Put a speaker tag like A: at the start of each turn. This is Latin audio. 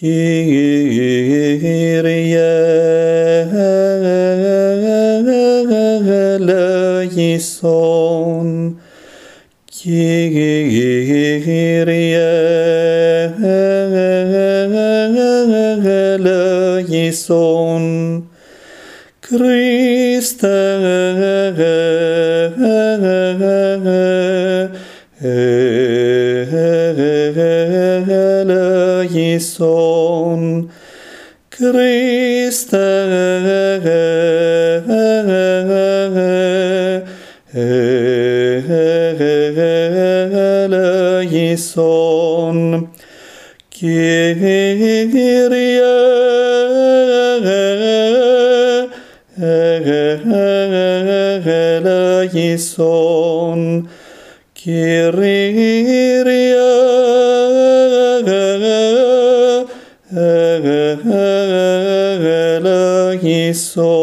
A: Kyrie eleison Kyrie eleison Christe eleison eleison Christe eleison Kyrie eleison Kyrie Elohison.